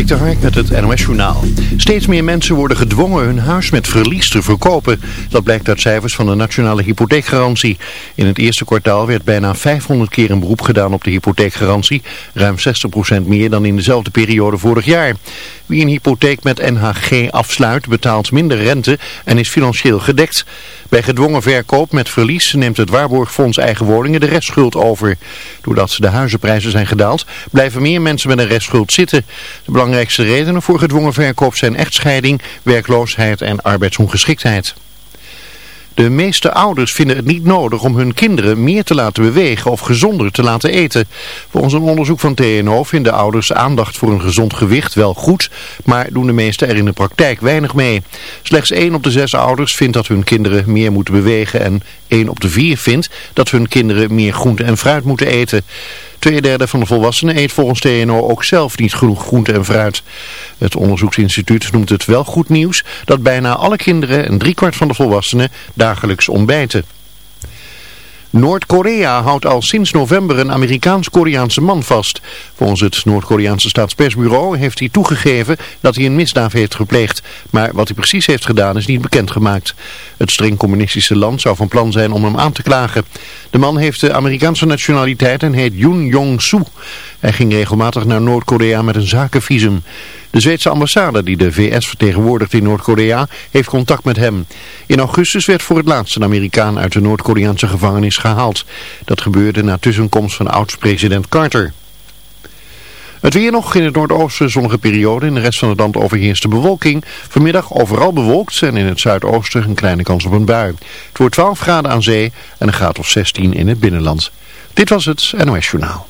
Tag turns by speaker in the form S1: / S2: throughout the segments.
S1: Dik de Hark met het NOS Journaal. Steeds meer mensen worden gedwongen hun huis met verlies te verkopen. Dat blijkt uit cijfers van de Nationale Hypotheekgarantie. In het eerste kwartaal werd bijna 500 keer een beroep gedaan op de hypotheekgarantie. Ruim 60% meer dan in dezelfde periode vorig jaar. Wie een hypotheek met NHG afsluit betaalt minder rente en is financieel gedekt. Bij gedwongen verkoop met verlies neemt het Waarborgfonds Eigen Woningen de restschuld over. Doordat de huizenprijzen zijn gedaald blijven meer mensen met een restschuld zitten. Belangrijkste redenen voor gedwongen verkoop zijn echtscheiding, werkloosheid en arbeidsongeschiktheid. De meeste ouders vinden het niet nodig om hun kinderen meer te laten bewegen of gezonder te laten eten. Volgens een onderzoek van TNO vinden ouders aandacht voor een gezond gewicht wel goed, maar doen de meesten er in de praktijk weinig mee. Slechts 1 op de 6 ouders vindt dat hun kinderen meer moeten bewegen en 1 op de 4 vindt dat hun kinderen meer groente en fruit moeten eten. Tweederde van de volwassenen eet volgens TNO ook zelf niet genoeg groente en fruit. Het onderzoeksinstituut noemt het wel goed nieuws dat bijna alle kinderen en driekwart van de volwassenen dagelijks ontbijten. Noord-Korea houdt al sinds november een Amerikaans-Koreaanse man vast. Volgens het Noord-Koreaanse staatspersbureau heeft hij toegegeven dat hij een misdaad heeft gepleegd. Maar wat hij precies heeft gedaan is niet bekendgemaakt. Het streng communistische land zou van plan zijn om hem aan te klagen. De man heeft de Amerikaanse nationaliteit en heet Yoon Jong-soo. Hij ging regelmatig naar Noord-Korea met een zakenvisum. De Zweedse ambassade die de VS vertegenwoordigt in Noord-Korea heeft contact met hem. In augustus werd voor het laatst een Amerikaan uit de Noord-Koreaanse gevangenis gehaald. Dat gebeurde na tussenkomst van oud-president Carter. Het weer nog in het noordoosten zonnige periode. In de rest van het land overheerst bewolking. Vanmiddag overal bewolkt en in het zuidoosten een kleine kans op een bui. Het wordt 12 graden aan zee en een graad of 16 in het binnenland. Dit was het NOS Journaal.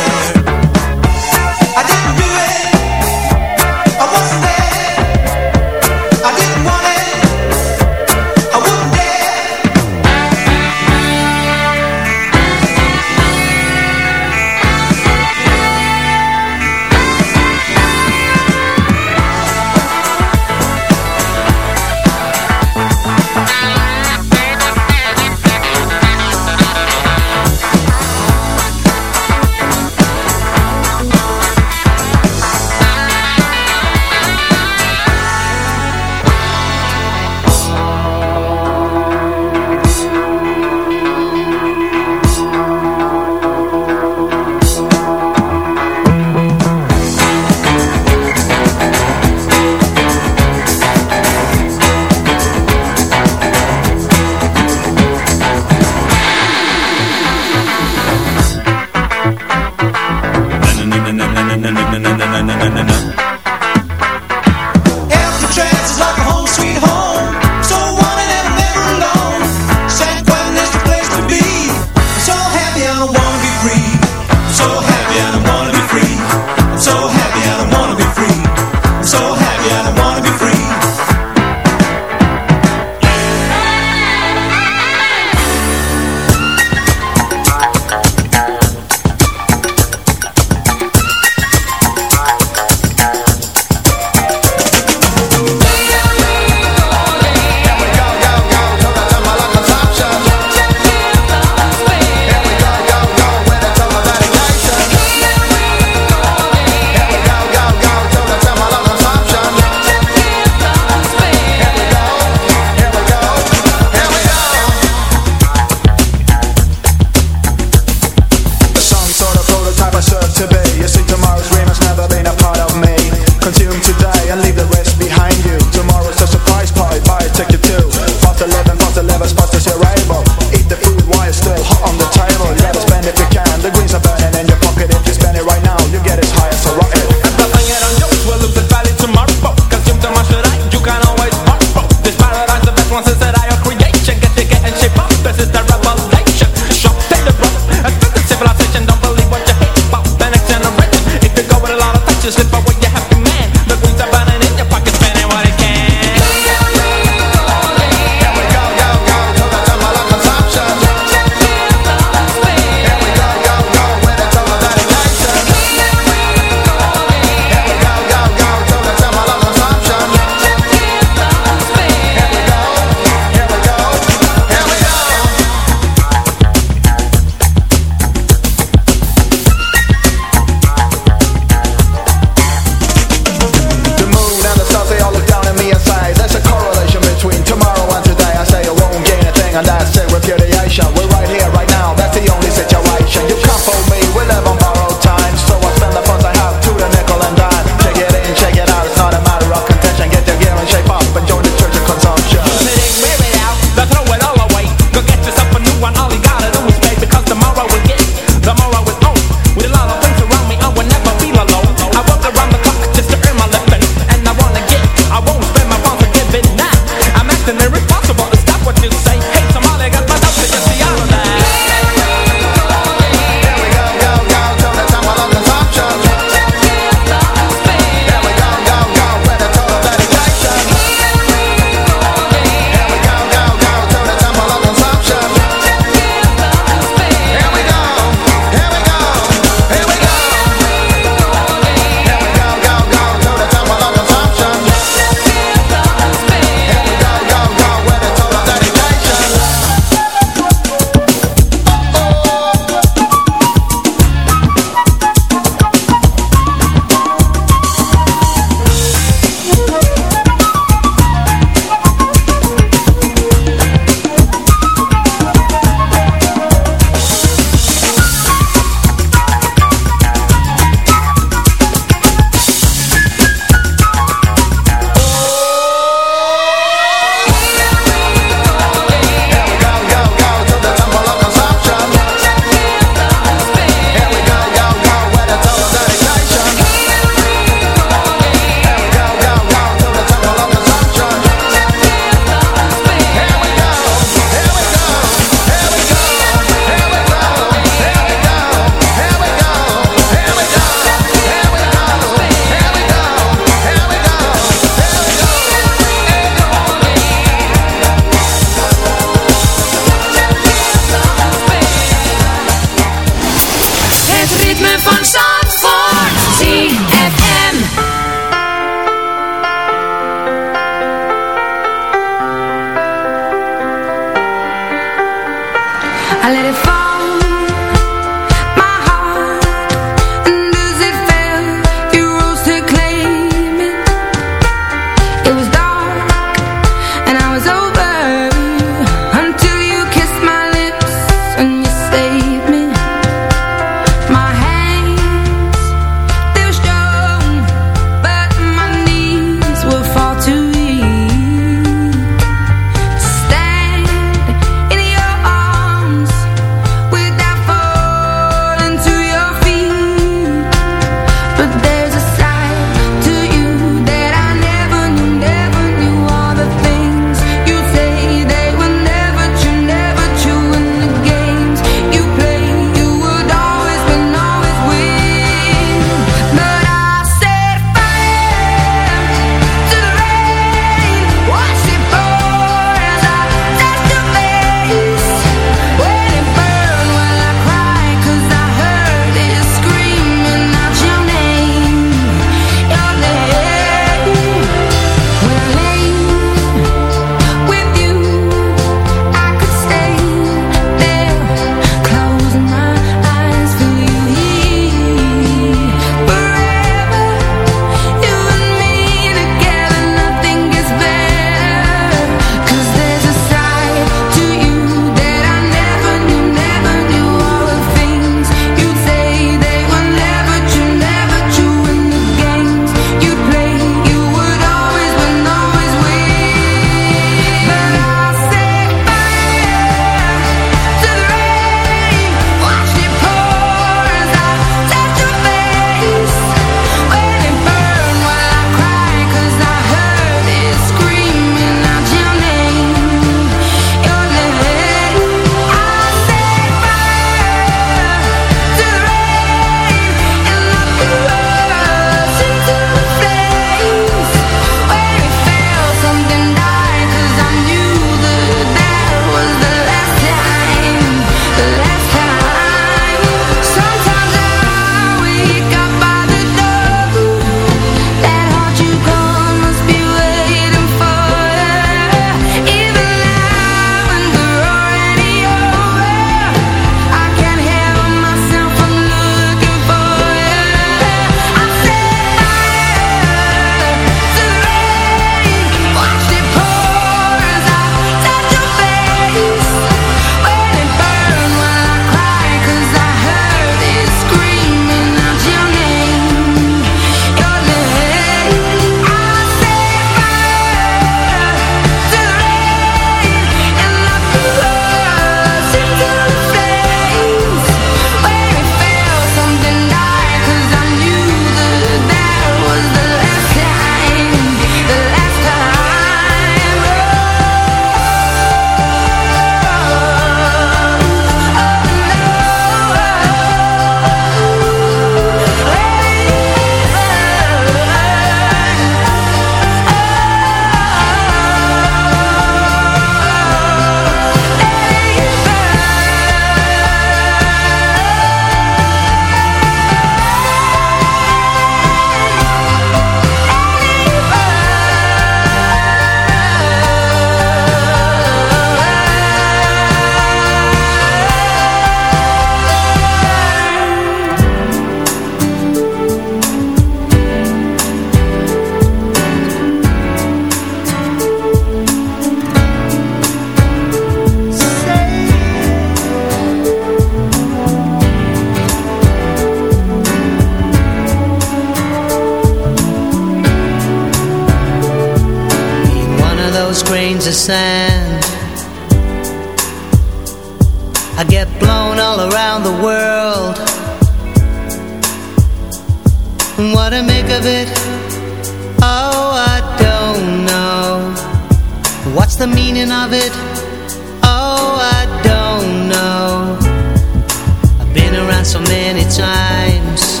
S2: so
S3: many times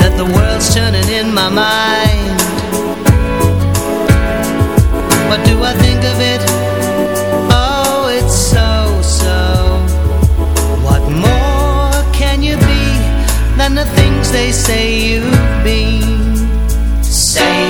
S3: That the world's turning in my mind What do I think of it? Oh, it's so, so What more can you be Than the things they say you've been
S4: saying?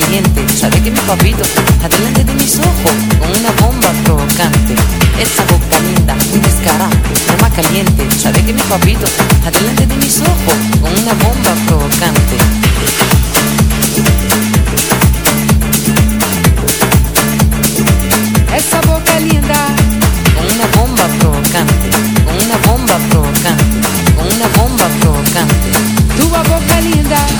S4: caliente. Sabe que mi papito adelante de mis ojos con una bomba provocante. Esa boca linda, muy descarada, más caliente. Sabe que mi papito adelante de mis ojos con una bomba provocante. Esa boca linda, con una bomba provocante, con una bomba provocante, con una bomba provocante.
S5: Tu boca linda.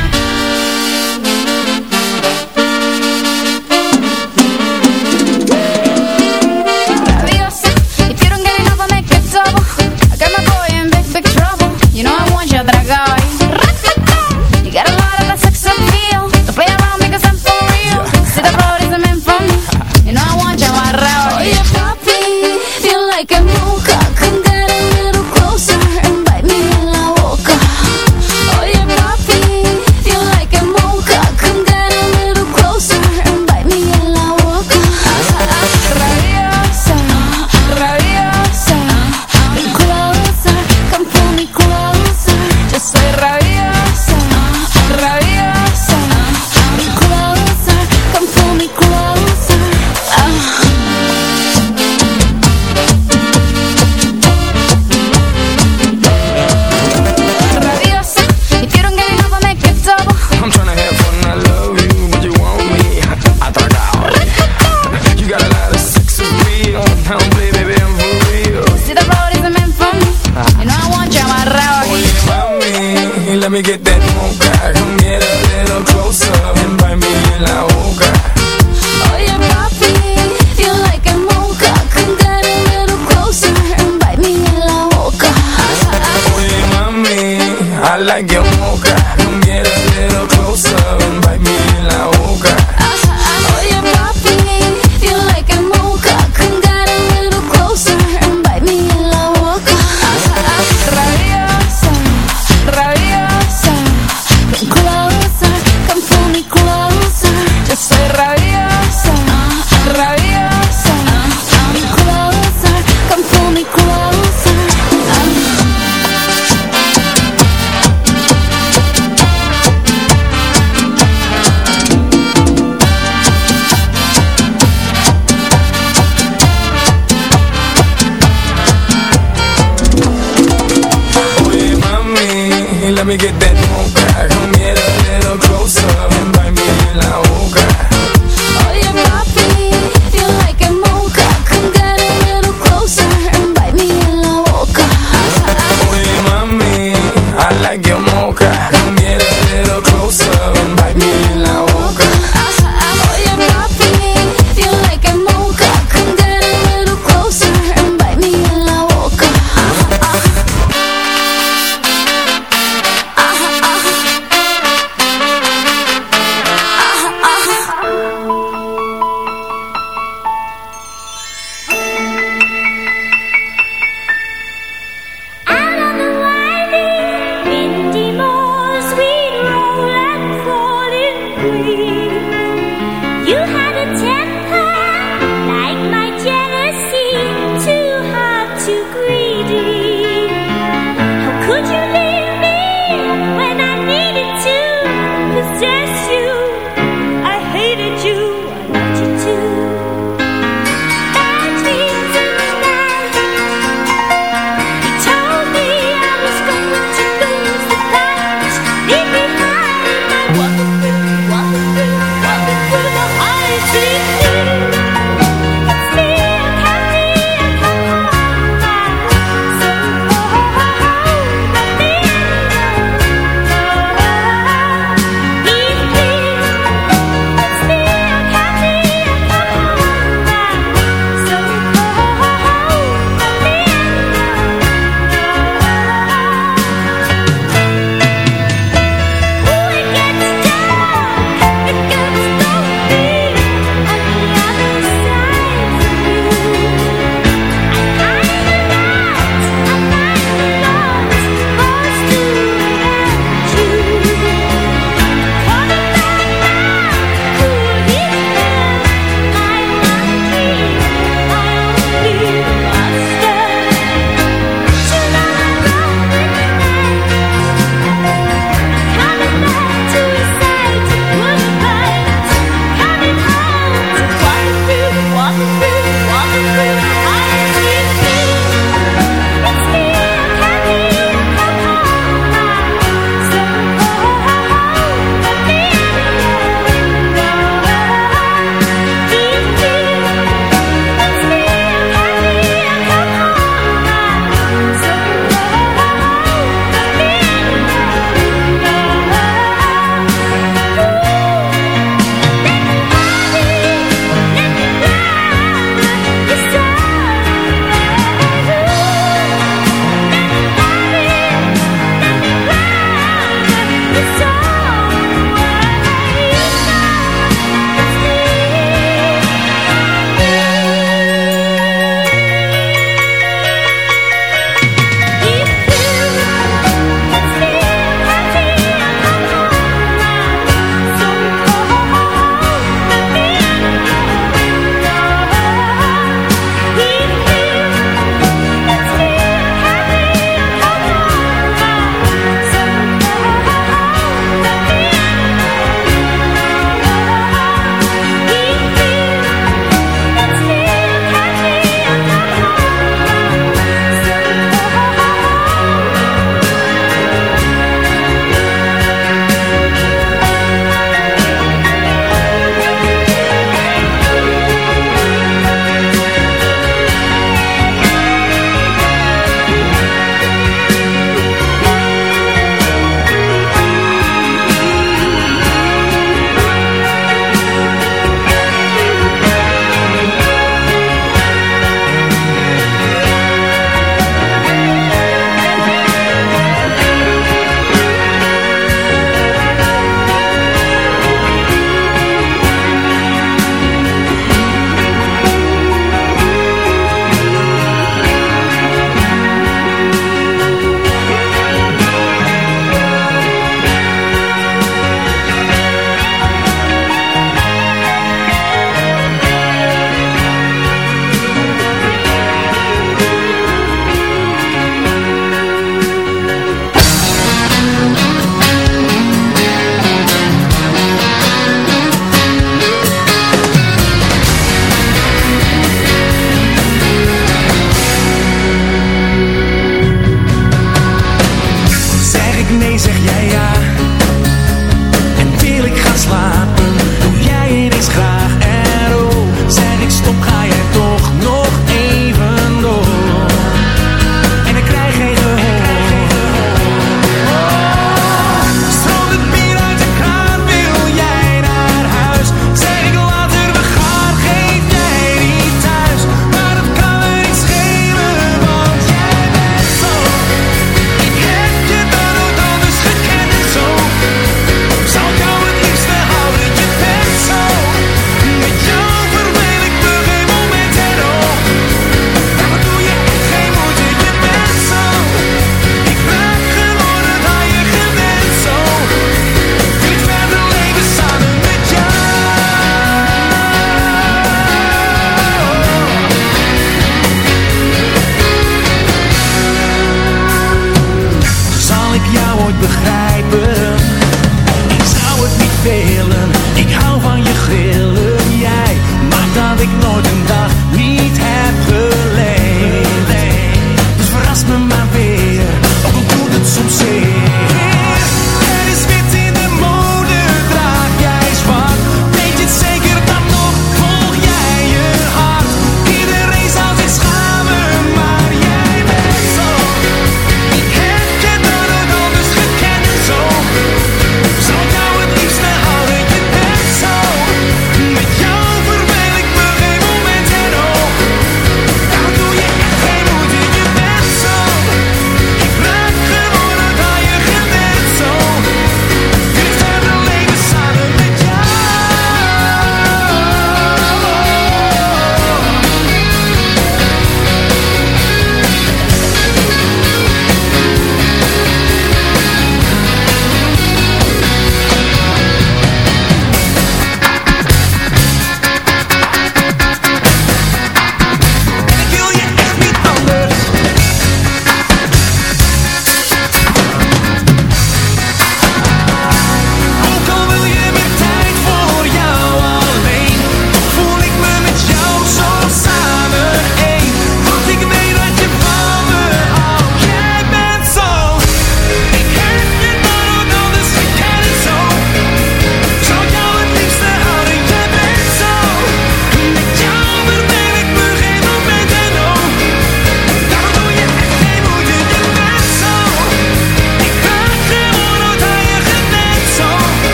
S5: destiny.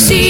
S6: ZFM.